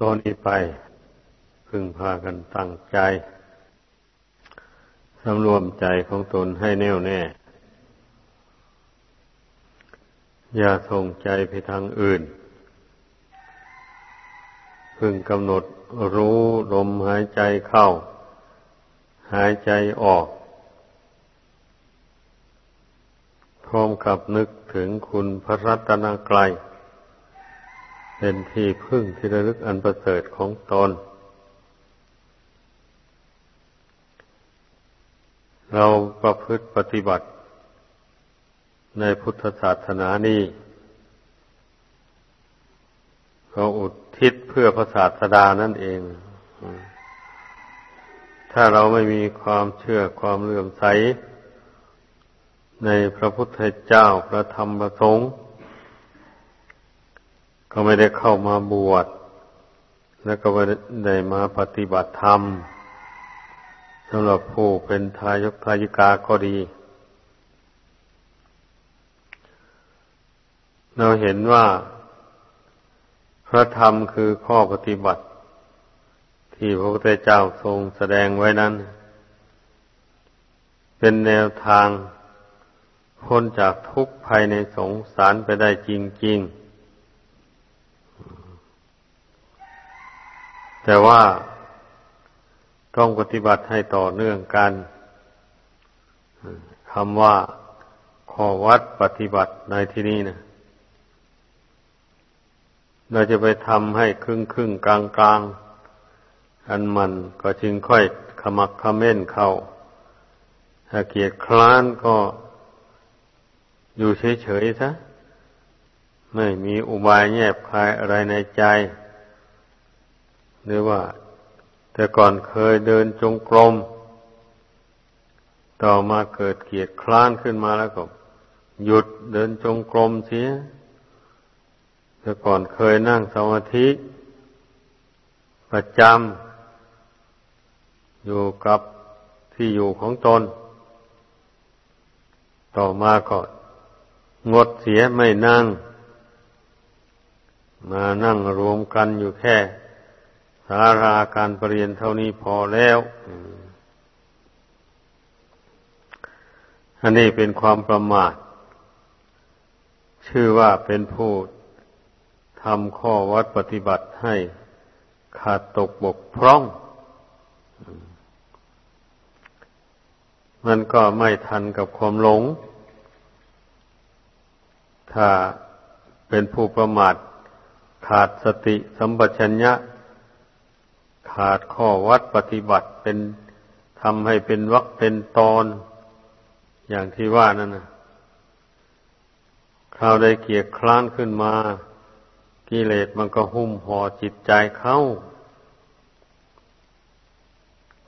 ตอนนี้ไป พึงพากันตั้งใจสำรวมใจของตนให้แน่วแน่ อย่าส่งใจไปทางอื่น พึงกำหนดรู้ลมหายใจเข้า หายใจออก พร้อมกับนึกถึงคุณพระรัตนกรัย เป็นที่พึ่งที่ระลึกอันประเสริฐของตน เราประพฤติปฏิบัติในพุทธศาสนานี้เราอุทิศเพื่อพระศาสดานั่นเอง ถ้าเราไม่มีความเชื่อความเลื่อมใส ในพระพุทธเจ้าพระธรรมพระสงฆ์ ก็ไม่ได้เข้ามาบวช แล้วก็ไม่ได้มาปฏิบัติธรรมสำหรับผู้เป็นทายกทายิกาก็ดี เราเห็นว่า พระธรรมคือข้อปฏิบัติ ที่พระพุทธเจ้าทรงแสดงไว้นั้น เป็นแนวทางพ้นจากทุกข์ภายในสงสารไปได้จริงๆ แต่ว่าต้องปฏิบัติให้ต่อเนื่องกันคำว่าขอวัดปฏิบัติในที่นี้นะเราจะไปทำให้ครึ่งครึ่งกลางกลางอันมันก็จึงค่อยขมักขม้นเข้า ถ้าเกียดคร้านก็อยู่เฉยๆซะไม่มีอุบายแยบคายอะไรในใจ หรือว่า แต่ก่อนเคยเดินจงกรม ต่อมาเกิดเกียดคลานขึ้นมาแล้วก็ หยุดเดินจงกรมเสีย แต่ก่อนเคยนั่งสมาธิ ประจำอยู่กับที่อยู่ของตน ต่อมาก็งดเสียไม่นั่ง มานั่งรวมกันอยู่แค่ สาราการปรริยนเท่านี้พอแล้วอันนี้เป็นความประมาท ชื่อว่าเป็นผู้ทำข้อวัดปฏิบัติให้ขาดตกบกพร่อง มันก็ไม่ทันกับความหลง ถ้าเป็นผู้ประมาทขาดสติสัมปชัญญะ ขาดข้อวัดปฏิบัติเป็นทำให้เป็นวักเป็นตอน อย่างที่ว่านั่นนะคราวใดเกียกคลานขึ้นมา กิเลสมันก็หุ้มห่อจิตใจเข้า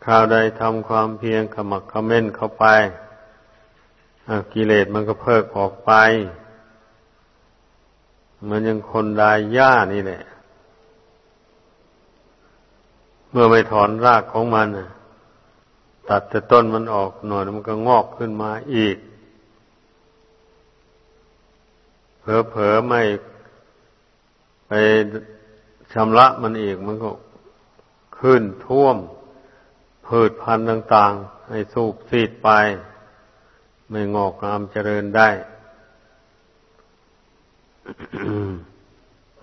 คราวใดทำความเพียรขมักขม้นเข้าไปกิเลสมันก็เพิกออกไป มันยังคนดายหญ้านี่แหละเมื่อไม่ถอนรากของมันตัดแต่ต้นมันออกหน่อยมันก็งอกขึ้นมาอีก เผลอๆไม่ไปชำระมันอีกมันก็ขึ้นท่วม พืชพันธุ์ต่าง ๆ ให้สูบซีดไป ไม่งอกงามเจริญได้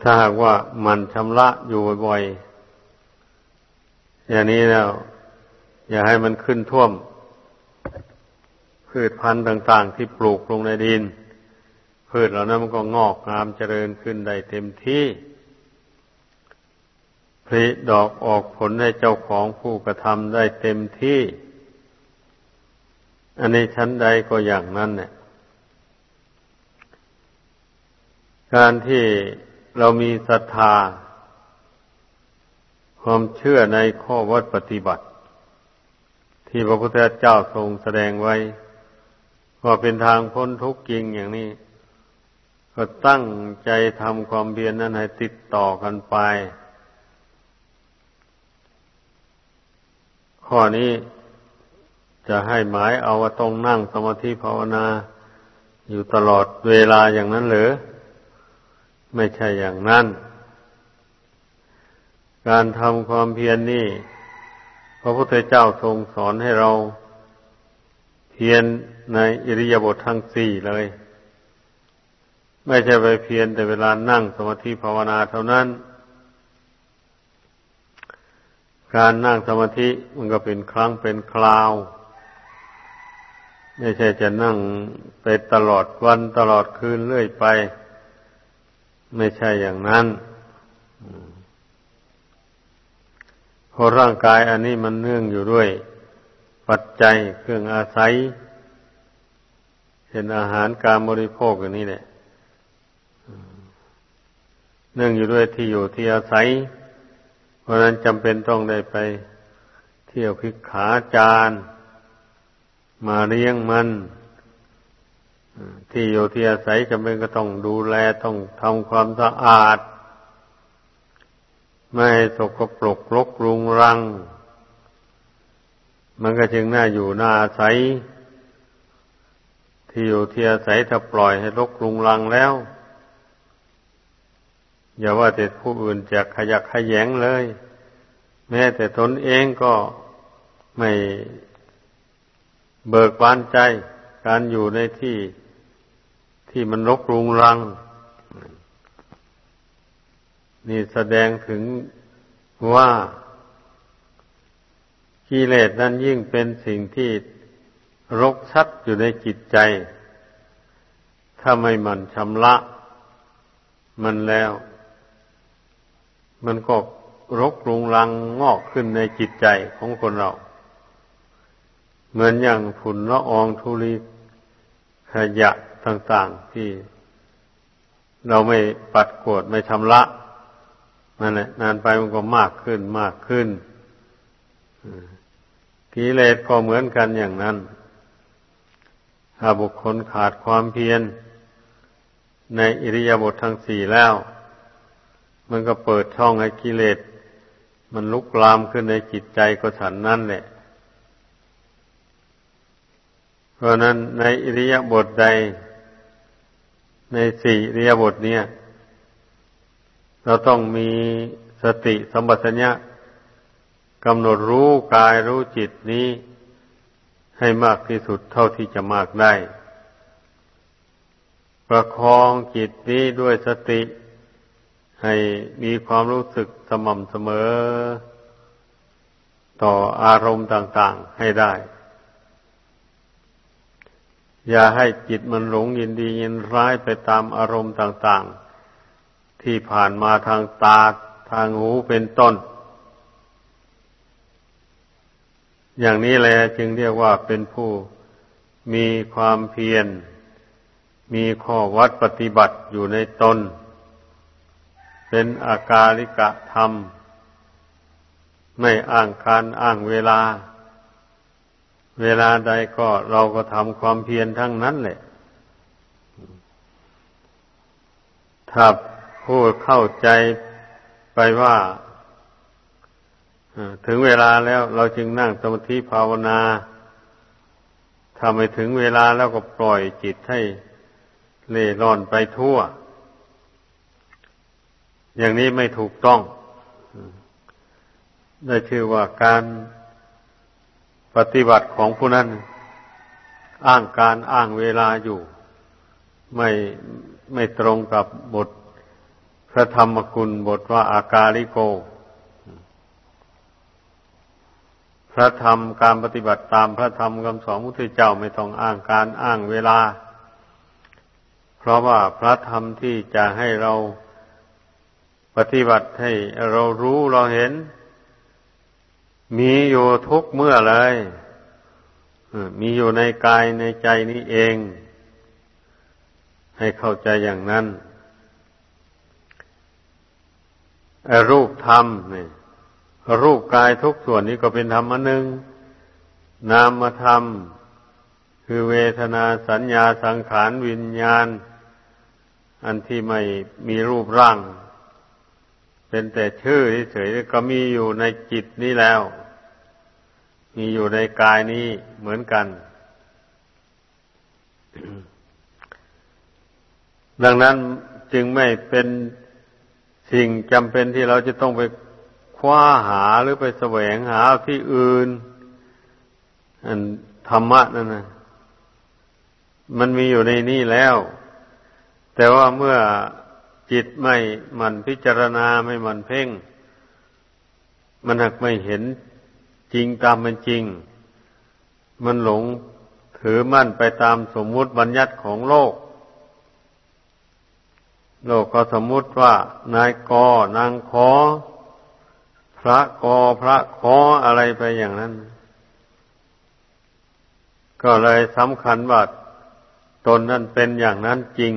ถ้าหากว่ามันชำระอยู่บ่อยๆ อย่างนี้แล้ว อย่าให้มันขึ้นท่วม พืชพันธุ์ต่างๆ ที่ปลูกลงในดิน พืชเหล่านั้นมันก็งอกงามเจริญขึ้นได้เต็มที่ผลิดอกออกผลให้เจ้าของผู้กระทำได้เต็มที่ อันนี้ชั้นใดก็อย่างนั้นเนี่ยการที่เรามีศรัทธา ความเชื่อในข้อวัดปฏิบัติ ที่พระพุทธเจ้าทรงแสดงไว้ว่าเป็นทางพ้นทุกข์จริงอย่างนี้ ก็ตั้งใจทำความเพียรนนั้นให้ติดต่อกันไป ข้อนี้จะให้หมายเอาว่าต้องนั่งสมาธิภาวนา อยู่ตลอดเวลาอย่างนั้นหรือ ไม่ใช่อย่างนั้น การทำความเพียรนนี่ พระพุทธเจ้าทรงสอนให้เราเพียรในอิริยาบถททั้งสี่เลย ไม่ใช่ไปเพียรแต่เวลานั่งสมาธิภาวนาเท่านั้น การนั่งสมาธิมันก็เป็นครั้งเป็นคราว ไม่ใช่จะนั่งไปตลอดวันตลอดคืนเรื่อยไป ไม่ใช่อย่างนั้น เพราะร่างกายอันนี้มันเนื่องอยู่ด้วย ปัจจัยเครื่องอาศัยเห็นอาหารการบริโภคอย่างนี้แหละเนื่องอยู่ด้วยที่อยู่ที่อาศัย เพราะนั้นจำเป็นต้องได้ไป เที่ยวพิกขาจารมาเลี้ยงมันที่อยู่ที่อาศัยจำเป็นก็ต้องดูแลต้องทำความสะอาด ไม่สกปรกรกรุงรัง มันก็จึงน่าอยู่น่าอาศัย ที่อยู่ที่อาศัยถ้าปล่อยให้รกรุงรังแล้ว อย่าว่าแต่ผู้อื่นจะขยักขยงเลย แม้แต่ตนเองก็ไม่เบิกบานใจ การอยู่ในที่ที่มันรกรุงรัง นี่แสดงถึงว่ากิเลสนั้นยิ่งเป็นสิ่งที่รกชัดอยู่ในจิตใจ ถ้าไม่มันชำระ มันแล้ว มันก็รกรุงรังงอกขึ้นในจิตใจของคนเรา เหมือนอย่างฝุ่นละอองธุลีขยะต่าง ๆ ที่เราไม่ปัดกวดไม่ชำระ นั่นแหละ นานไปมันก็มากขึ้นมากขึ้นกิเลสก็เหมือนกันอย่างนั้น ถ้าบุคคลขาดความเพียรในอิริยาบถทั้งสี่แล้ว มันก็เปิดช่องให้กิเลส มันลุกลามขึ้นในจิตใจก็ฉันนั่นแหละ เพราะนั้นในอิริยาบถใด ในสี่อิริยาบถเนี้ย เราต้องมีสติสัมปชัญญะกำหนดรู้กายรู้จิตนี้ ให้มากที่สุดเท่าที่จะมากได้ ประคองจิตนี้ด้วยสติ ให้มีความรู้สึกสม่ำเสมอ ต่ออารมณ์ต่างๆให้ได้ อย่าให้จิตมันหลงยินดียินร้ายไปตามอารมณ์ต่างๆ ที่ผ่านมาทางตาทางหูเป็นต้น อย่างนี้แหละจึงเรียกว่าเป็นผู้มีความเพียร มีข้อวัดปฏิบัติอยู่ในตน เป็นอากาลิกะธรรม ไม่อ้างการอ้างเวลา เวลาใดก็เราก็ทำความเพียรทั้งนั้นแหละถ้า ผู้เข้าใจไปว่าถึงเวลาแล้วเราจึงนั่งสมาธิภาวนาถ้าไม่ถึงเวลาแล้วก็ปล่อยจิตให้เล่ร่อนไปทั่ว อย่างนี้ไม่ถูกต้อง ได้ชื่อว่าการปฏิบัติของผู้นั้น อ้างการอ้างเวลาอยู่ ไม่ไม่ตรงกับบท พระธรรมกุลบทว่าอากาลิโก พระธรรมการปฏิบัติตามพระธรรมคำสอนมุทธเจ้าไม่ต้องอ้างการอ้างเวลา เพราะว่าพระธรรมที่จะให้เราปฏิบัติให้เรารู้เราเห็น มีอยู่ทุกเมื่อเลยมีอยู่ในกายในใจนี้เอง ให้เข้าใจอย่างนั้น รูปธรรมนี่รูปกายทุกส่วนนี้ก็เป็นธรรมอันหนึ่ง นามธรรม คือเวทนาสัญญาสังขารวิญญาณ อันที่ไม่มีรูปร่าง เป็นแต่ชื่อเฉยๆก็มีอยู่ในจิตนี้แล้ว มีอยู่ในกายนี้เหมือนกัน ดังนั้นจึงไม่เป็น สิ่งจำเป็นที่เราจะต้องไปคว้าหาหรือไปแสวงหาที่อื่นอันธรรมะนั่นนะมันมีอยู่ในนี่แล้ว แต่ว่าเมื่อจิตไม่มันพิจารณาไม่มันเพ่ง มันหักไม่เห็นจริงตามเป็นจริง มันหลงถือมั่นไปตามสมมุติบัญญัติของโลก โลกก็สมมุติว่านายกนางขอ พระกอพระขออะไรไปอย่างนั้น ก็เลยสำคัญว่าตนนั้นเป็นอย่างนั้นจริง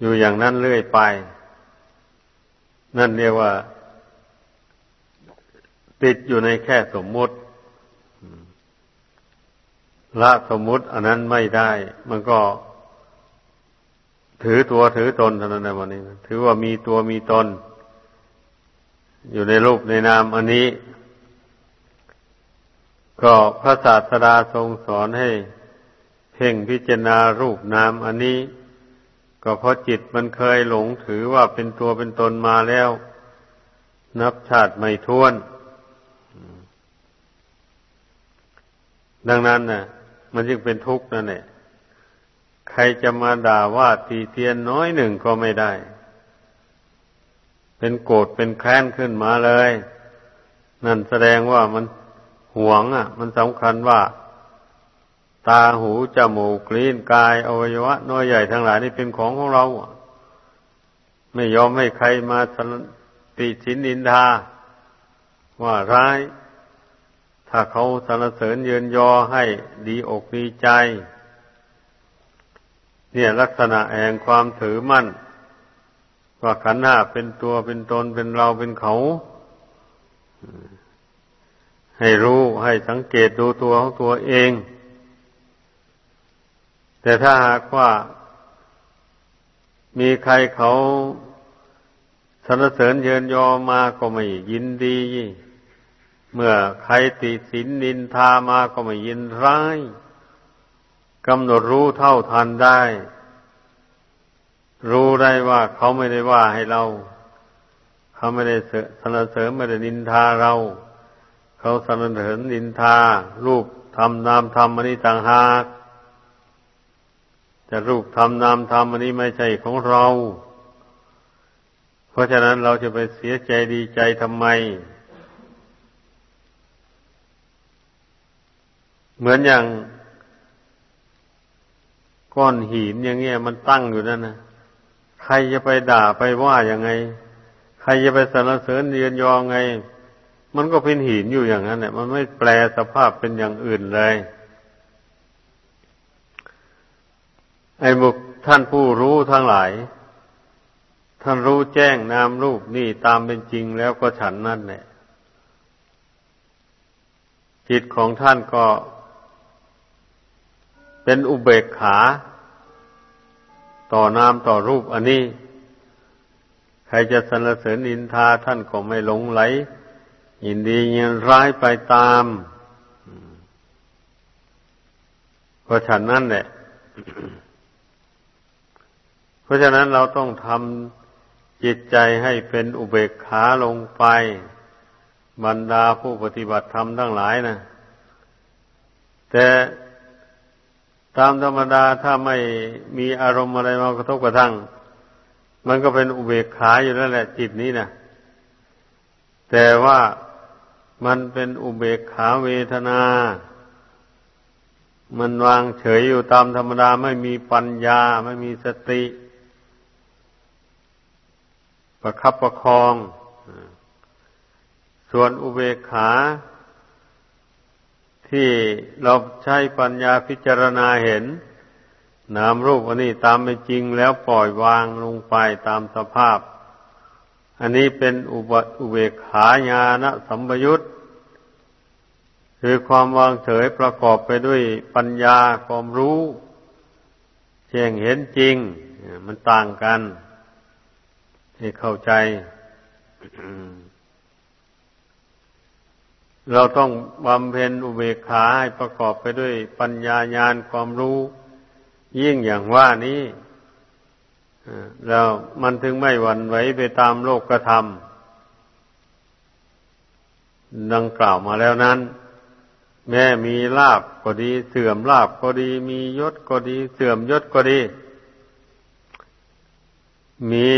อยู่อย่างนั้นเรื่อยไป นั่นเรียกว่า ติดอยู่ในแค่สมมุติละสมมุติอันนั้นไม่ได้ มันก็ ถือตัวถือตนเท่านั้นในวันนี้ถือว่ามีตัวมีตน อยู่ในรูปในนามอันนี้ ก็พระศาสดาทรงสอนให้เพ่งพิจารณารูปนามอันนี้ ก็เพราะจิตมันเคยหลงถือว่าเป็นตัวเป็นตนมาแล้ว นับชาติไม่ท้วน ดังนั้นน่ะ มันจึงเป็นทุกข์นั่นแหละ ใครจะมาด่าว่าตีเตียนน้อยหนึ่งก็ไม่ได้ เป็นโกรธเป็นแค้นขึ้นมาเลย นั่นแสดงว่ามันหวงอะ มันสำคัญว่า ตาหูจมูกลิ้นกายอวัยวะ น้อยใหญ่ทั้งหลายนี่เป็นของของเรา ไม่ยอมให้ใครมาติชินนินทา ว่าร้าย ถ้าเขาสรรเสริญเยินยอให้ดีอกดีใจ เนี่ยลักษณะแห่งความถือมั่น ว่าขันธ์ห้าเป็นตัวเป็นตนเป็นเราเป็นเขา ให้รู้ให้สังเกตดูตัวของตัวเอง แต่ถ้าหากว่า มีใครเขาสรรเสริญเยินยอมาก็ไม่ยินดี เมื่อใครติสินนินทามาก็ไม่ยินร้าย กำหนดรู้เท่าทันได้ รู้ได้ว่าเขาไม่ได้ว่าให้เรา เขาไม่ได้สรรเสริญไม่ได้นินทาเรา เขาสรรเสริญนินทา รูปทำนามทำอันนี้ต่างหากแต่รูปธรรมนามธรรมอันนี้ไม่ใช่ของเรา เพราะฉะนั้นเราจะไปเสียใจดีใจทำไม เหมือนอย่าง ก้อนหินอย่างเงี้ยมันตั้งอยู่นั่นนะใครจะไปด่าไปว่าอย่างไง ใครจะไปสรรเสริญเรียนยองไง มันก็เป็นหินอยู่อย่างนั้นแหละมันไม่แปลสภาพเป็นอย่างอื่นเลย ไอ้บุคท่านผู้รู้ทั้งหลาย ท่านรู้แจ้งนามรูปนี่ตามเป็นจริงแล้วก็ฉันนั่นแหละจิตของท่านก็ เป็นอุเบกขา ต่อนามต่อรูปอันนี้ ใครจะสรรเสริญอินทาท่านก็ไม่หลงไหล ยินดียินร้ายไปตามก็ฉันนั่นแหละ เพราะฉะนั้นเราต้องทำจิตใจให้เป็นอุเบกขาลงไป บรรดาผู้ปฏิบัติธรรมทั้งหลายนะแต่ ตามธรรมดาถ้าไม่มีอารมณ์อะไรมากระทบกระทั่ง มันก็เป็นอุเบกขาอยู่แล้วแหละจิตนี้นะแต่ว่ามันเป็นอุเบกขาเวทนา มันวางเฉยอยู่ตามธรรมดาไม่มีปัญญาไม่มีสติ ประคับประคอง ส่วนอุเบกขา ที่เราใช้ปัญญาพิจารณาเห็น นามรูปอันนี้ตามเป็นจริงแล้วปล่อยวางลงไปตามสภาพ อันนี้เป็นอุบอุเบกขาญาณสัมปยุตคือความวางเฉยประกอบไปด้วยปัญญาความรู้แจ้งเห็นจริง มันต่างกัน ให้เข้าใจ เราต้องบำเพ็ญอุเบกขาให้ประกอบไปด้วยปัญญาญาณความรู้ ยิ่งอย่างว่านี้แล้วมันถึงไม่หวั่นไหวไปตามโลกกระทำดังกล่าวมาแล้วนั้น แม้มีลาบก็ดี เสื่อมลาบก็ดี มียศก็ดี เสื่อมยศก็ดี มี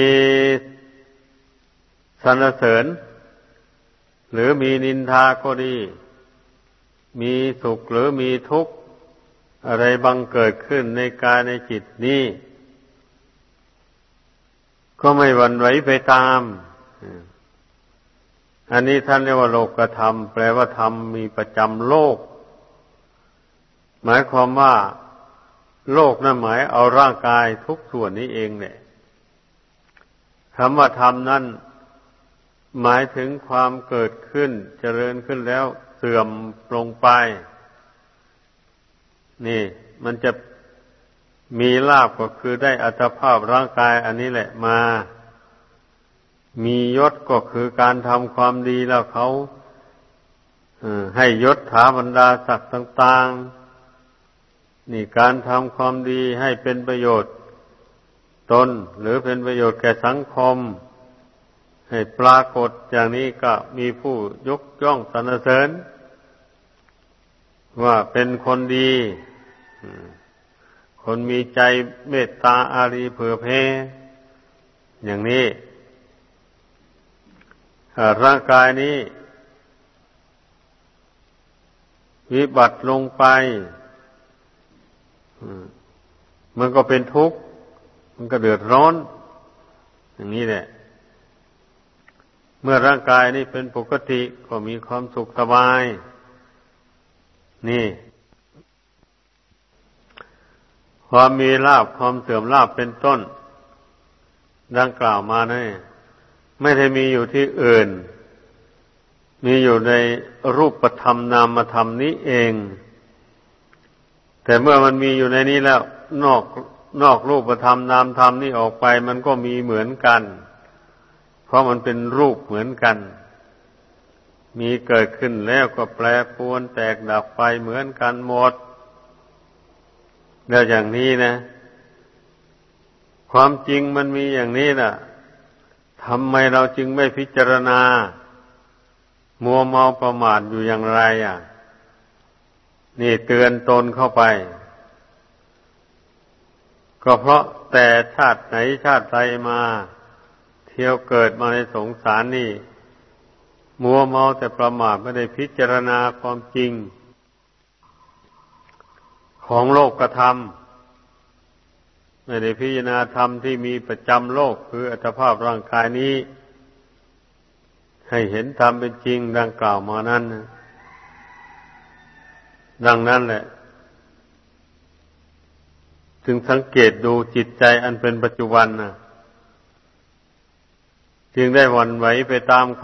สรรเสริญ หรือมีนินทาก็ดี มีสุขหรือมีทุกข์ อะไรบังเกิดขึ้นในกายในจิตนี้ ก็ไม่หวั่นไหวไปตาม อันนี้ท่านเรียกว่าโลกธรรม แปลว่าธรรมมีประจำโลก หมายความว่า โลกนั่นหมายเอาร่างกายทุกส่วนนี้เองเนี่ยคำว่าธรรมนั่น หมายถึงความเกิดขึ้นเจริญขึ้นแล้วเสื่อมลงไป นี่ มันจะมีลาบก็คือได้อัตภาพร่างกายอันนี้แหละมา มียศก็คือการทำความดีแล้วเขาให้ยศถาบรรดาศักดิ์ต่าง ๆ นี่การทำความดีให้เป็นประโยชน์ ตนหรือเป็นประโยชน์แก่สังคม ให้ปรากฏอย่างนี้ก็มีผู้ยกย่องสรรเสริญ ว่าเป็นคนดี คนมีใจเมตตาอารีเผื่อเพอย่างนี้ร่างกายนี้ วิบัติลงไป มันก็เป็นทุกข์ มันก็เดือดร้อน อย่างนี้แหละ มื่อร่างกายนี้เป็นปกติก็มีความสุขสบาย นี่ ความมีลาบความเสื่อมลาบเป็นต้น ดังกล่าวมานี่ไม่ได้มีอยู่ที่อื่น มีอยู่ในรูปธรรมนามธรรมนี้เอง แต่เมื่อมันมีอยู่ในนี้แล้ว นอกนอกรูปธรรมนามธรรมนี้ออกไป มันก็มีเหมือนกัน เพราะมันเป็นรูปเหมือนกัน มีเกิดขึ้นแล้วก็แปรปรวนแตกดับไปเหมือนกันหมด แล้วอย่างนี้นะ ความจริงมันมีอย่างนี้นะ่ะทำไมเราจึงไม่พิจารณา มัวเมาประมาทอยู่อย่างไรอะ นี่เตือนตนเข้าไป ก็เพราะแต่ชาติไหนชาติใดมา ที่ยวเกิดมาในสงสารนี่ มัวเมาแต่ประมาทไม่ได้พิจารณาความจริง ของโลกกระทำไม่ได้พิจารณาธรรมที่มีประจำโลกคืออัตภาพร่างกายนี้ ให้เห็นธรรมเป็นจริงดังกล่าวมานั้นดังนั้นแหละถึงสังเกตดูจิตใจอันเป็นปัจจุบันนะ จึงได้วันไหวไปตามค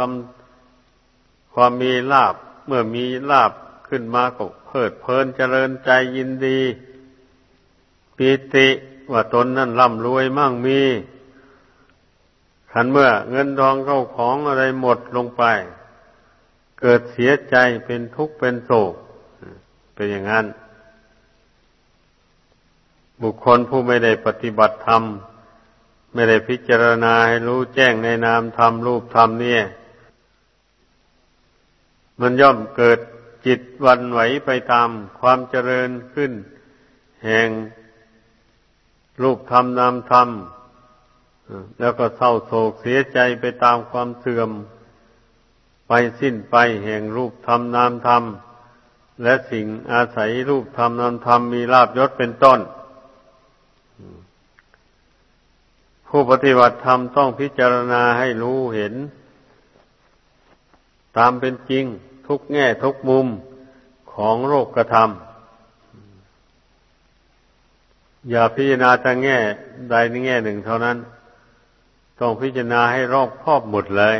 ำความมีลาบเมื่อมีลาบขึ้นมาก็เพิดเพลินเจริญใจยินดีปิติว่าตนนั่นร่ำรวยมั่งมีขันเมื่อเงินทองเข้าของอะไรหมดลงไป เกิดเสียใจเป็นทุกข์เป็นโศก เป็นอย่างนั้น บุคคลผู้ไม่ได้ปฏิบัติธรรม ไม่ได้พิจารณาให้รู้แจ้งในนามธรรมรูปธรรมเนี่ย มันย่อมเกิดจิตวันไหวไปตามความเจริญขึ้น แห่งรูปธรรมนามธรรม แล้วก็เศร้าโศกเสียใจไปตามความเสื่อม ไปสิ้นไปแห่งรูปธรรมนามธรรม และสิ่งอาศัยรูปธรรมนามธรรมมีลาบยศเป็นต้น ผู้ปฏิบัติธรรมต้องพิจารณาให้รู้เห็น ตามเป็นจริงทุกแง่ทุกมุมของโลกกระทำอย่าพิจารณาแต่แง่ใดในแง่หนึ่งเท่านั้น ต้องพิจารณาให้รอบครอบหมดเลย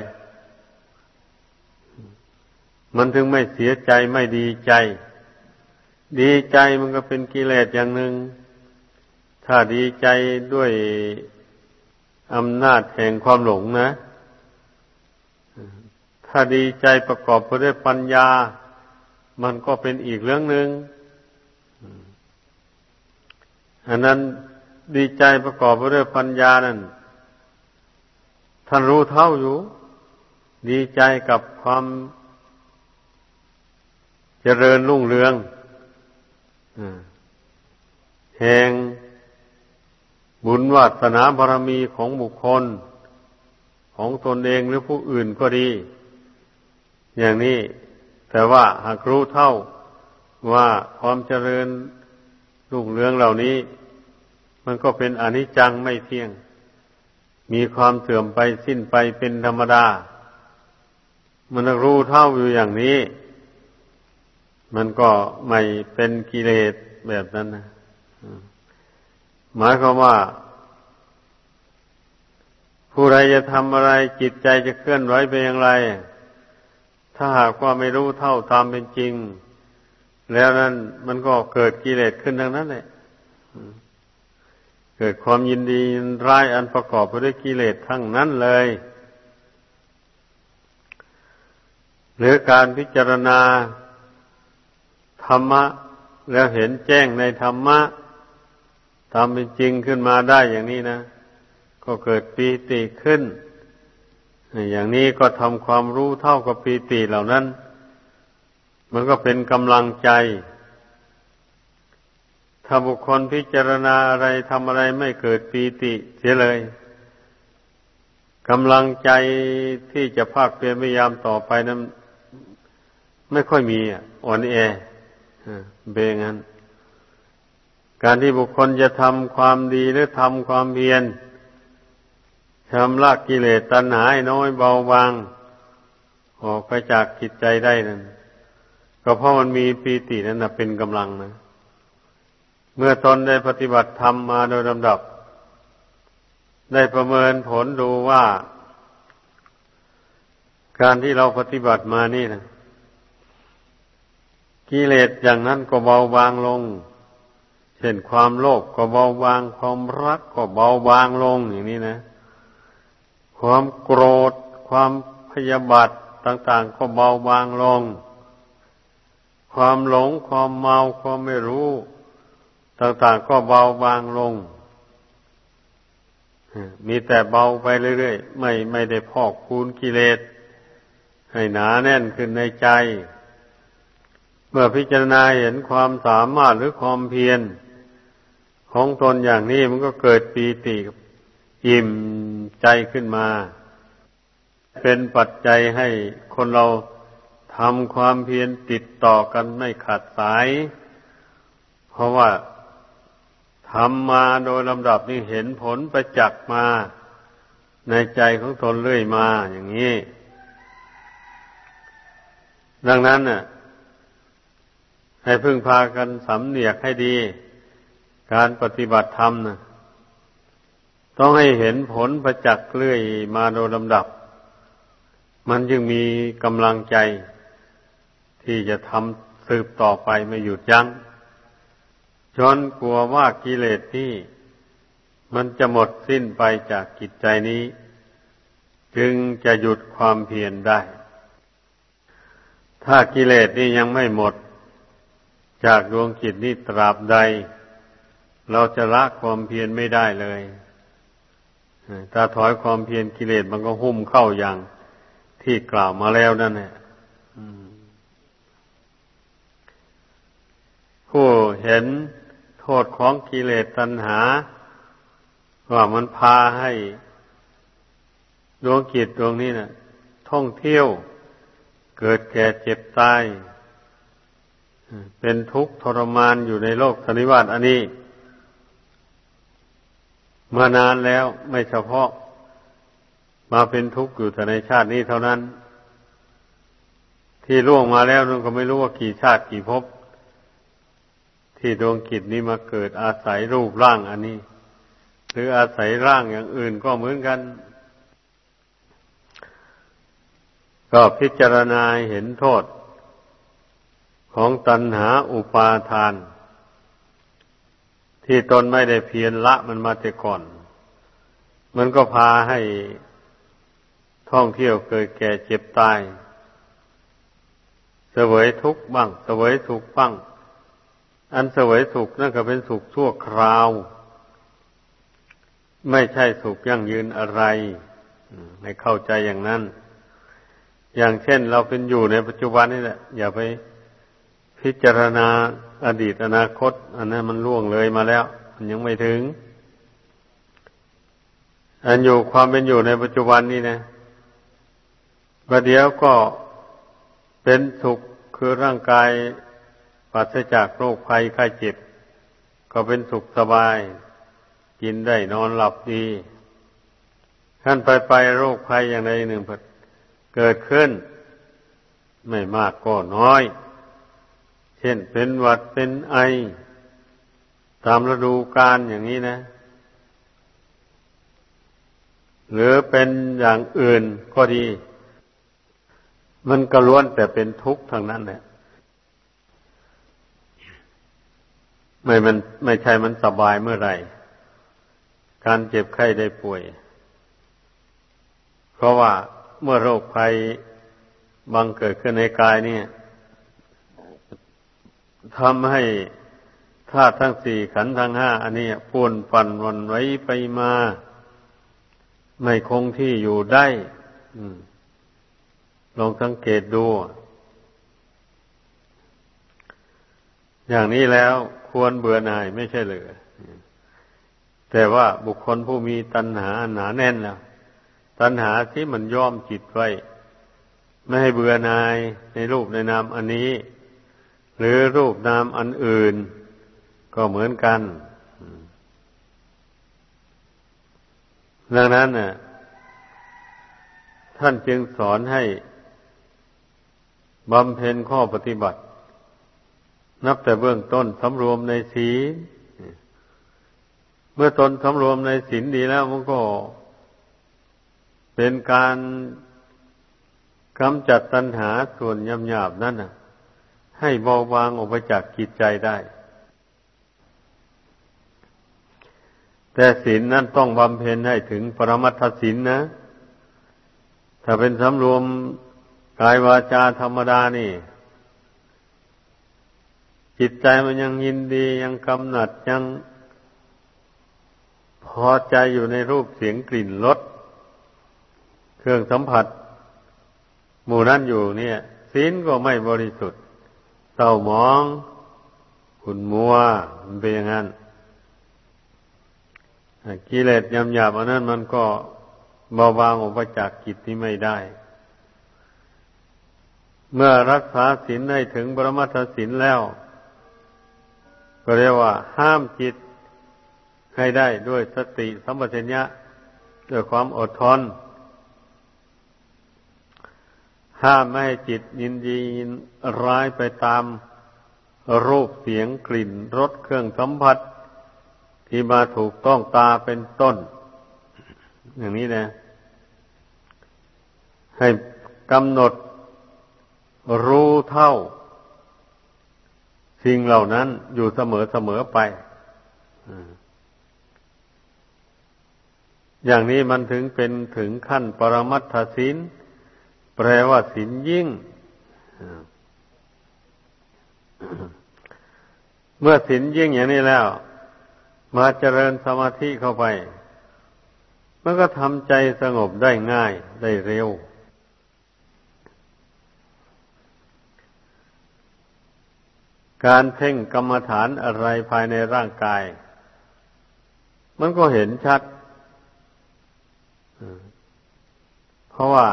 มันถึงไม่เสียใจไม่ดีใจ ดีใจมันก็เป็นกิเลสอย่างหนึ่งถ้าดีใจด้วย อำนาจแห่งความหลงนะ ถ้าดีใจประกอบไปด้วยปัญญา มันก็เป็นอีกเรื่องหนึ่งอันนั้นดีใจประกอบไปด้วยปัญญานั่นท่านรู้เท่าอยู่ ดีใจกับความเจริญรุ่งเรืองแห่ง บุญวาสนาบารมีของบุคคล ของตนเองหรือผู้อื่นก็ดี อย่างนี้ แต่ว่าหากรู้เท่าว่าความเจริญรุ่งเรืองเหล่านี้ มันก็เป็นอนิจจังไม่เที่ยง มีความเสื่อมไปสิ้นไปเป็นธรรมดา มันรู้เท่าอยู่อย่างนี้ มันก็ไม่เป็นกิเลสแบบนั้นนะ หมายความว่า ผู้ใดจะทำอะไรจิตใจจะเคลื่อนไหวไปอย่างไร ถ้าหากว่าไม่รู้เท่าตามเป็นจริง แล้วนั้นมันก็เกิดกิเลสขึ้นทั้งนั้นแหละเกิดความยินดีร้ายอันประกอบไปด้วยกิเลสทั้งนั้นเลย หรือการพิจารณาธรรมะ แล้วเห็นแจ้งในธรรมะ ทำเป็นจริงขึ้นมาได้อย่างนี้นะ ก็เกิดปีติขึ้น อย่างนี้ก็ทำความรู้เท่ากับปีติเหล่านั้น มันก็เป็นกำลังใจ ถ้าบุคคลพิจารณาอะไรทำอะไรไม่เกิดปีติเสียเลยกำลังใจที่จะภาคเพียรพยายามต่อไปนั้นไม่ค่อยมีอ่อนแอเบงั้น การที่บุคคลจะทำความดีหรือทำความเพียรชำระกิเลสตัณหาน้อยเบาบาง ออกไปจากจิตใจได้นั่นก็เพราะมันมีปีตินั่นนะเป็นกำลังนะ เมื่อตนได้ปฏิบัติธรรมมาโดยลำดับ ได้ประเมินผลดูว่า การที่เราปฏิบัติมานี่นะกิเลสอย่างนั้นก็เบาบางลง เช่นความโลภก็เบาบาง ความรักก็เบาบางลงอย่างนี้นะ ความโกรธ ความพยาบาทต่างๆ ก็เบาบางลง ความหลงความเมาความไม่รู้ ต่างๆ ก็เบาบางลง มีแต่เบาไปเรื่อยๆ ไม่ไม่ได้พอกคูณกิเลส ให้หนาแน่นขึ้นในใจ เมื่อพิจารณาเห็นความสามารถหรือความเพียร ของตนอย่างนี้มันก็เกิดปีติอิ่มใจขึ้นมา เป็นปัจจัยให้คนเราทำความเพียรติดต่อกันไม่ขาดสาย เพราะว่าทำมาโดยลำดับนี้เห็นผลประจักษ์มา ในใจของตนเรื่อยมาอย่างนี้ ดังนั้นน่ะ ให้พึ่งพากันสำเนียกให้ดี การปฏิบัติธรรมนะต้องให้เห็นผลประจักษ์เรื่อยมาโดยลำดับ มันจึงมีกำลังใจ ที่จะทำสืบต่อไปไม่หยุดยัง้งจนกลัวว่ากิเลสที่มันจะหมดสิ้นไปจากกิจใจนี้ จึงจะหยุดความเพียรได้ ถ้ากิเลสนี้ยังไม่หมด จากดวงจิตนี้ตราบใด เราจะละความเพียรไม่ได้เลยถ้าถอยความเพียรกิเลสมันก็หุ้มเข้าอย่างที่กล่าวมาแล้วนั่นแหละผู้เห็นโทษของกิเลสตัณหา ว่ามันพาให้ดวงกิจดวงนี้นะ่ะ ท่องเที่ยวเกิดแก่เจ็บตาย เป็นทุกข์ทรมานอยู่ในโลกสนิวาตอันนี้ มานานแล้วไม่เฉพาะ มาเป็นทุกข์อยู่แต่ในชาตินี้เท่านั้น ที่ล่วงมาแล้วนั่นก็ไม่รู้ว่ากี่ชาติกี่ภพที่ดวงกิจนี้มาเกิดอาศัยรูปร่างอันนี้ หรืออาศัยร่างอย่างอื่นก็เหมือนกัน ก็พิจารณาเห็นโทษของตัณหาอุปาทาน ที่ตนไม่ได้เพียรละมันมาแต่ก่อน มันก็พาให้ท่องเที่ยวเกิดแก่เจ็บตาย เสวยทุกข์บ้าง เสวยสุขบ้าง อันเสวยสุขนั่นก็เป็นสุขชั่วคราว ไม่ใช่สุขยั่งยืนอะไรให้เข้าใจอย่างนั้น อย่างเช่นเราเป็นอยู่ในปัจจุบันนี่แหละ อย่าไปพิจารณา อดีตอนาคต อันนั้นมันล่วงเลยมาแล้ว มันยังไม่ถึง อันอยู่ความเป็นอยู่ในปัจจุบันนี่นะประเดี๋ยวก็เป็นสุขคือร่างกายปราศจากโรคภัยไข้เจ็บ ก็เป็นสุขสบาย กินได้นอนหลับดีขั้นไปไปโรคภัยอย่างใดหนึ่งเกิดขึ้น ไม่มากก็น้อย เช่นเป็นหวัดเป็นไอ ตามฤดูกาลอย่างนี้นะ หรือเป็นอย่างอื่นก็ดี มันก็ล้วนแต่เป็นทุกข์ทางนั้นแหละไม่มันไม่ใช่มันสบายเมื่อไหร่ การเจ็บไข้ได้ป่วย เพราะว่าเมื่อโรคภัยบังเกิดขึ้นในกายเนี่ย ทำให้ธาตุทั้งสี่ขันธ์ทั้งห้าอันนี้ป่วนปั่นวันไว้ไปมา ไม่คงที่อยู่ได้ลองสังเกตดู อย่างนี้แล้วควรเบื่อหน่ายไม่ใช่เลยแต่ว่าบุคคลผู้มีตัณหาหนาแน่นแล้วตัณหาที่มันย่อมจิตไว้ ไม่ให้เบื่อหน่ายในรูปในนามอันนี้ หรือรูปนามอันอื่น ก็เหมือนกัน ดังนั้นน่ะท่านจึงสอนให้บำเพ็ญข้อปฏิบัติ นับแต่เบื้องต้นสำรวมในศีลเมื่อตนสำรวมในศีลดีแล้วมันก็ เป็นการกำจัดตัณหาส่วนยำหยาบนั่นนะ ให้เบาบางออกไปจากกิจใจได้ แต่ศีลนั้นต้องบำเพ็ญให้ถึงปรมัตถศีลนะ ถ้าเป็นสำรวมกายวาจาธรรมดานี่ จิตใจมันยังยินดียังกำหนัดยังพอใจอยู่ในรูปเสียงกลิ่นรสเครื่องสัมผัสหมู่นั้นอยู่เนี่ยศีลก็ไม่บริสุทธิ์ เศร้าหมองขุนมัวมันเป็นอย่างนั้นกิเลสยำหยาบอันนั้นมันก็เบาบางออกไปจากกิจที่ไม่ได้ เมื่อรักษาศีลได้ถึงบรมัตศีลแล้ว ก็เรียกว่า ห้ามจิตให้ได้ด้วยสติสัมปชัญญะด้วยความอดทน ห้าไม่ให้จิตยินดีร้ายไปตามรูปเสียงกลิ่นรสเครื่องสัมผัส ที่มาถูกต้องตาเป็นต้น อย่างนี้นะให้กำหนดรู้เท่า สิ่งเหล่านั้นอยู่เสมอเสมอไปอย่างนี้มันถึงเป็นถึงขั้นปรมัตถศีล แปลว่าศีลยิ่ง เมื่อศีลยิ่งอย่างนี้แล้ว มาเจริญสมาธิเข้าไป มันก็ทำใจสงบได้ง่ายได้เร็ว การเพ่งกรรมฐานอะไรภายในร่างกาย มันก็เห็นชัด เพราะว่า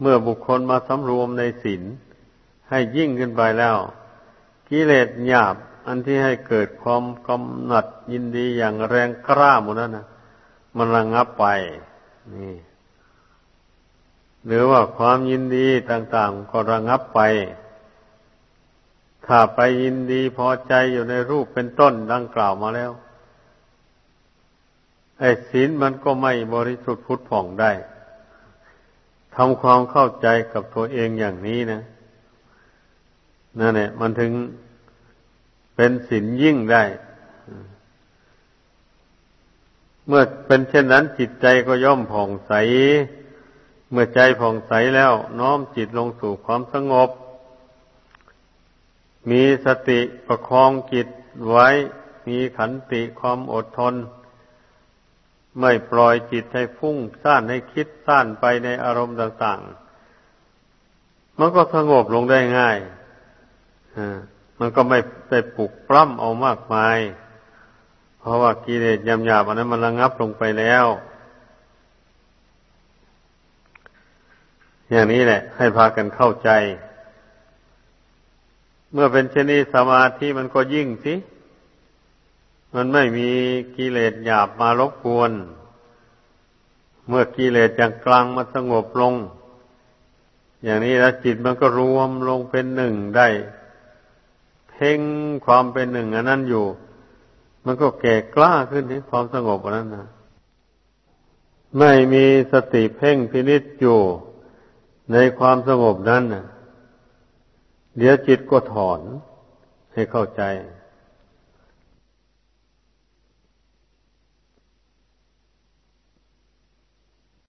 เมื่อบุคคลมาสำรวมในศีลให้ยิ่งขึ้นไปแล้ว กิเลสหยาบ อันที่ให้เกิดความกำหนัดยินดีอย่างแรงกล้าหมดนั้นนะมันระงงับไป นี่ หรือว่าความยินดีต่าง ๆ ก็ระงงับไป ถ้าไปยินดีพอใจอยู่ในรูปเป็นต้นดังกล่าวมาแล้วไอ้ศีลมันก็ไม่บริสุทธิ์พุทธผ่องได้ ทำความเข้าใจกับตัวเองอย่างนี้นะนั่นแหละมันถึงเป็นศีลยิ่งได้ เมื่อเป็นเช่นนั้นจิตใจก็ย่อมผ่องใส เมื่อใจผ่องใสแล้ว น้อมจิตลงสู่ความสงบ มีสติประคองจิตไว้ มีขันติความอดทน ไม่ปล่อยจิตให้ฟุ้งซ่านให้คิดซ่านไปในอารมณ์ต่าง ๆ มันก็สงบลงได้ง่ายมันก็ไม่ไปปลุกปล้ำเอามากมาย เพราะว่ากิเลสยำหยาบอันนั้นมันระงับลงไปแล้ว อย่างนี้แหละ ให้พากันเข้าใจ เมื่อเป็นเช่นนี้สมาธิมันก็ยิ่งสิ มันไม่มีกิเลสหยาบมารบกวน เมื่อกิเลสอย่างกลางมันสงบลง อย่างนี้แล้วจิตมันก็รวมลงเป็นหนึ่งได้ เพ่งความเป็นหนึ่งอันนั้นอยู่ มันก็แก่กล้าขึ้นที่ความสงบอันนั้นนะไม่มีสติเพ่งพินิจอยู่ในความสงบนั้นนะเดี๋ยวจิตก็ถอนให้เข้าใจ